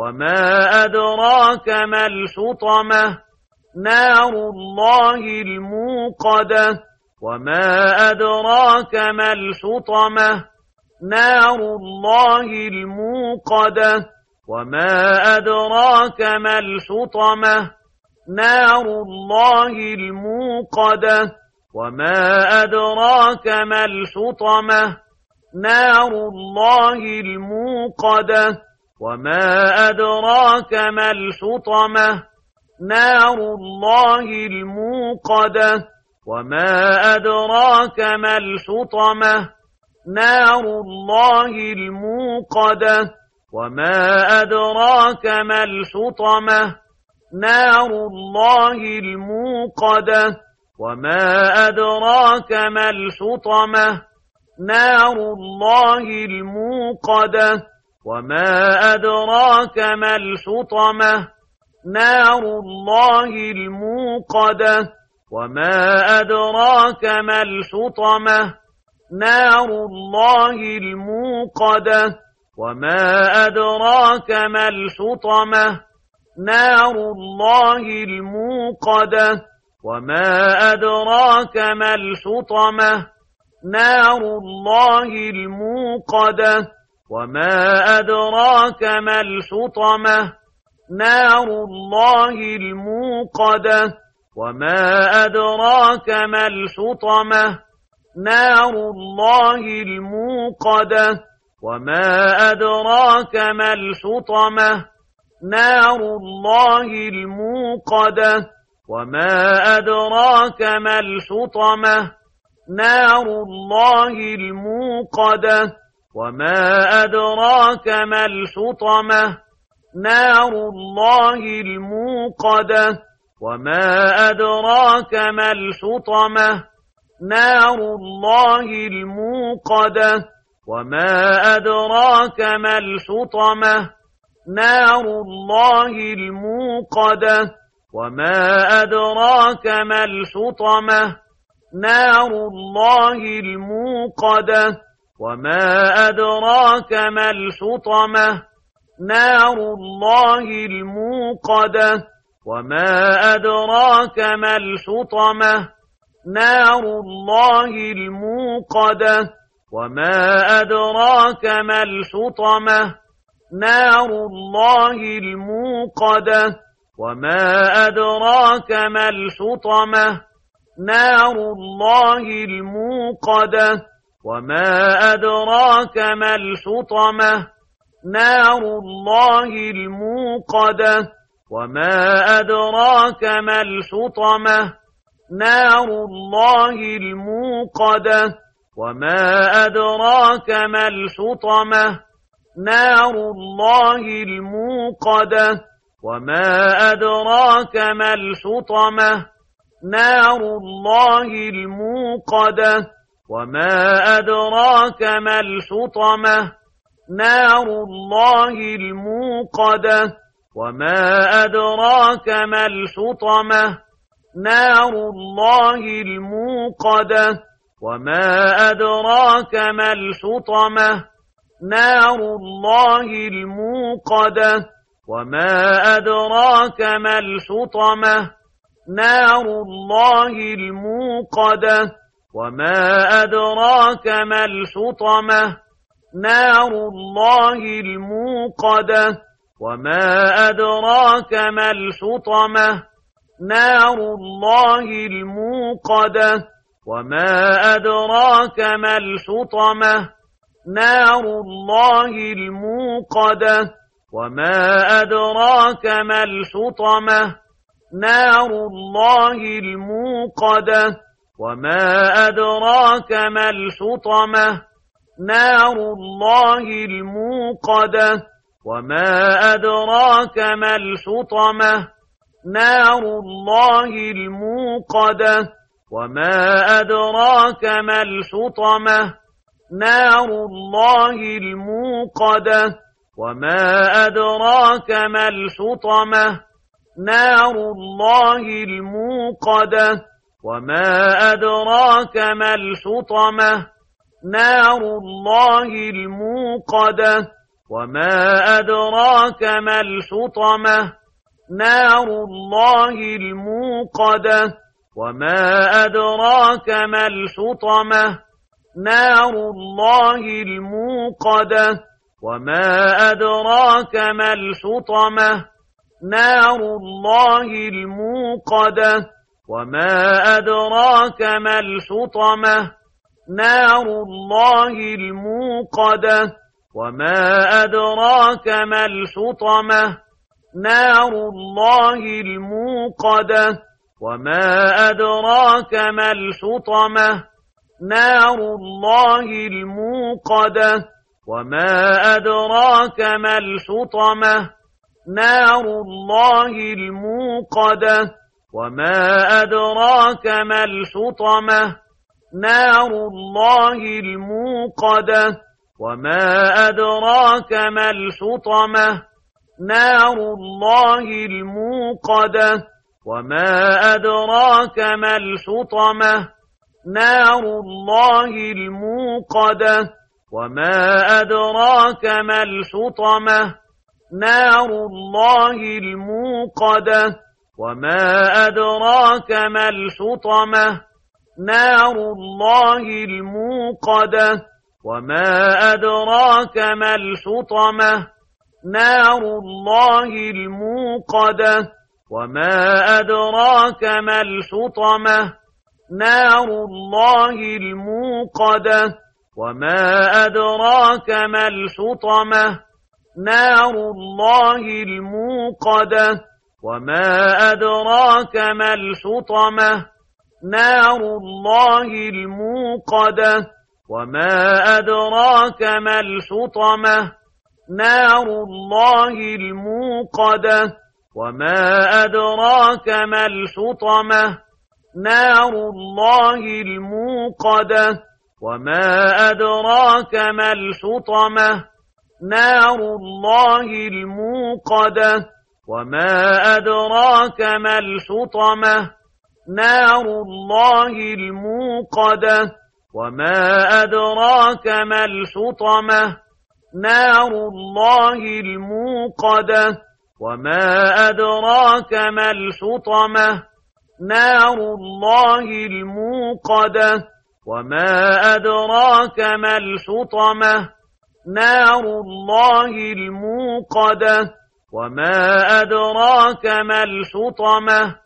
وما أدراك ما الحطمة نار الله الموقدة وما أدراك ما الحطمة نار الله الموقدة وما أدراك ما الحطمة نار الله الموقدة وما أدراك ما الحطمة نار الله الموقدة وما أدراك ما الحطمة نار الله الموقدة وما أدراك ما الحطمة نار الله الموقدة وما أدراك ما الحطمة نار الله الموقدة وما أدراك ما الحطمة نار الله الموقدة وما أدراك ما الحطمة نار الله الموقدة وما أدراك ما الحطمة نار الله الموقدة وما أدراك ما الحطمة نار الله الموقدة وما أدراك ما الحطمة نار الله الموقدة وما أدراك ما الحطمة نار الله الموقدة وما أدراك ما الحطمة نار الله الموقدة وما أدراك ما الحطمة نار الله الموقدة وما أدراك ما الحطمة نار الله الموقدة وما أدراك ما الحطمة نار الله الموقدة وما أدراك ما الحطمة نار الله الموقدة وما أدراك ما الحطمة نار الله الموقدة وما أدراك ما الحطمة نار الله الموقدة وما أدراك ما الحطمة نار الله الموقدة وما أدراك ما الحطمة نار الله الموقدة وما أدراك ما الحطمة نار الله الموقدة وما أدراك ما الحطمة نار الله الموقدة وما أدراك ما الحطمة نار الله الموقدة وما أدراك ما الحطمة نار الله الموقدة وما أدراك ما الحطمة نار الله الموقدة وما أدراك ما الحطمة نار الله الموقدة وما أدراك ما الحطمة نار الله الموقدة وما أدراك ما الحطمة نار الله الموقدة وما أدراك ما الحطمة نار الله الموقدة وما أدراك ما الحطمة نار الله الموقدة وما أدراك ما الحطمة نار الله الموقدة وما أدراك ما الحطمة نار الله الموقدة وما أدراك ما الحطمة نار الله الموقدة وما أدراك ما الحطمة نار الله الموقدة وما أدراك ما الحطمة نار الله الموقدة وما أدراك ما الحطمة نار الله الموقدة وما أدراك ما الحطمة نار الله الموقدة وما أدراك ما الحطمة نار الله الموقدة وما أدراك ما الحطمة نار الله الموقدة وما أدراك ما الحطمة نار الله الموقدة وما أدراك ما الحطمة نار الله الموقدة وما أدراك ما الحطمة نار الله الموقدة وما أدراك ما الحطمة نار الله الموقدة وما أدراك ما الحطمة نار الله الموقدة وما أدراك ما الحطمة نار الله الموقدة وما أدراك ما الحطمة نار الله الموقدة وما أدراك ما الحطمة نار الله الموقدة وما أدراك ما الحطمة نار الله الموقدة وما أدراك ما الحطمة نار الله الموقدة وما أدراك ما الحطمة نار الله الموقدة وما أدراك ما الحطمة نار الله الموقدة وما أدراك ما الحطمة نار الله الموقدة وما أدراك ما الحطمة نار الله الموقدة وما أدراك ما الحطمة نار الله الموقدة وما أدراك ما الحطمة نار الله الموقدة وما أدراك ما الحطمة نار الله الموقدة وما أدراك ما الحطمة نار الله الموقدة وما أدراك ما الحطمة نار الله الموقدة وما أدراك ما الحطمة نار الله الموقدة وما أدراك ما الحطمة نار الله الموقدة وما أدراك ما الحطمة نار الله الموقدة وما أدراك ما الحطمة نار الله الموقدة وما أدراك ما الحطمة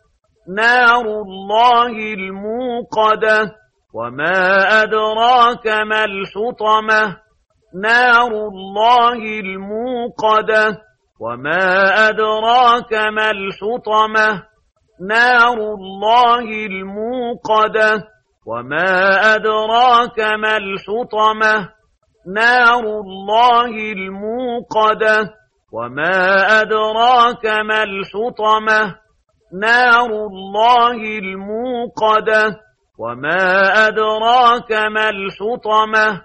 نار الله الموقدة وما أدراك ما الحطمة نار الله الموقدة وما أدراك ما الحطمة نار الله الموقدة وما أدراك ما الحطمة نار الله الموقدة وما أدراك ما الحطمة نار الله الموقدة وما أدراك ما الحطمة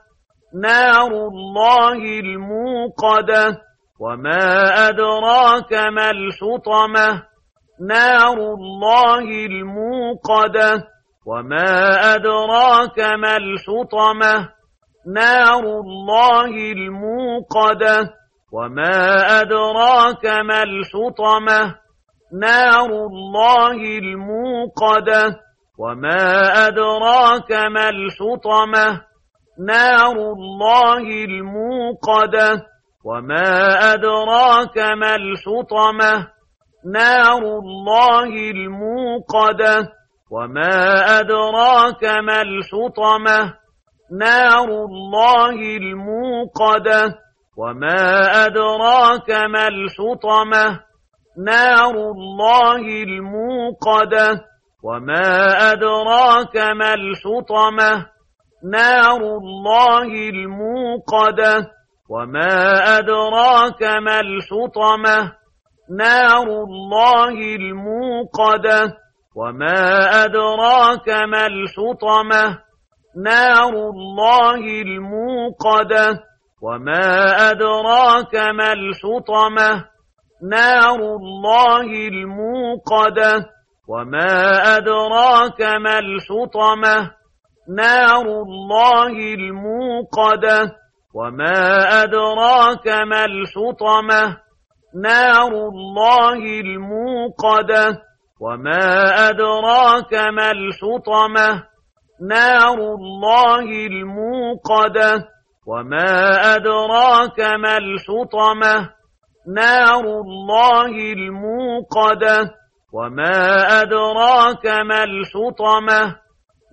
نار الله الموقدة وما أدراك ما الحطمة نار الله الموقدة وما أدراك ما الحطمة نار الله الموقدة وما أدراك ما الحطمة نار الله الموقدة وما أدراك ما الحطمة نار الله الموقدة وما أدراك ما الحطمة نار الله الموقدة وما أدراك ما الحطمة نار الله الموقدة وما أدراك ما الحطمة نار الله الموقدة وما أدراك ما الحطمة نار الله الموقدة وما أدراك ما الحطمة نار الله الموقدة وما أدراك ما الحطمة نار الله الموقدة وما أدراك ما الحطمة نار الله الموقدة وما أدراك ما الحطمة نار الله الموقدة وما أدراك ما الحطمة نار الله الموقدة وما أدراك ما الحطمة نار الله الموقدة وما أدراك ما الحطمة نار الله الموقدة وما أدراك ما الحطمة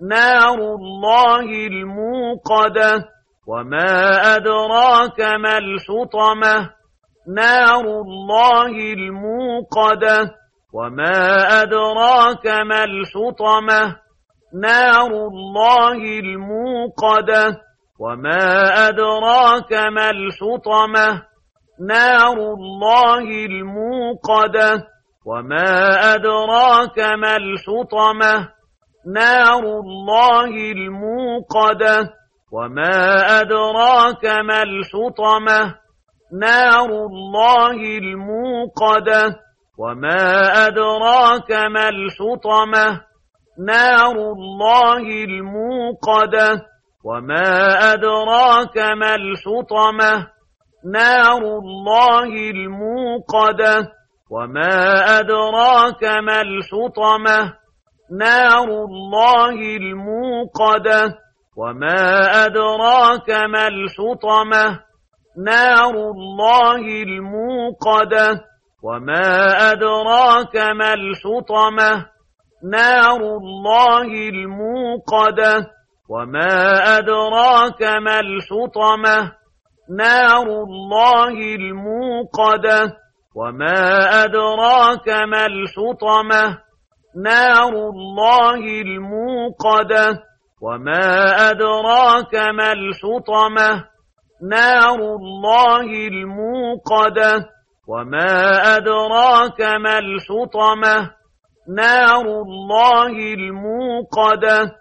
نار الله الموقدة وما أدراك ما الحطمة نار الله الموقدة وما أدراك ما الحطمة نار الله الموقدة وما أدراك ما الحطمة نار الله الموقدة وما أدراك ما الحطمة نار الله الموقدة وما أدراك ما الحطمة نار الله الموقدة وما أدراك ما الحطمة نار الله الموقدة وما أدراك ما الحطمة نار الله الموقدة وما أدراك ما الحطمة نار الله الموقدة وما أدراك ما الحطمة نار الله الموقدة وما أدراك ما الحطمة نار الله الموقدة وما أدراك ما الحطمة نار الله الموقدة وما أدراك ما الحطمة نار الله الموقدة وما أدراك ما الحطمة نار الله الموقدة وما أدراك ما الحطمة نار الله الموقدة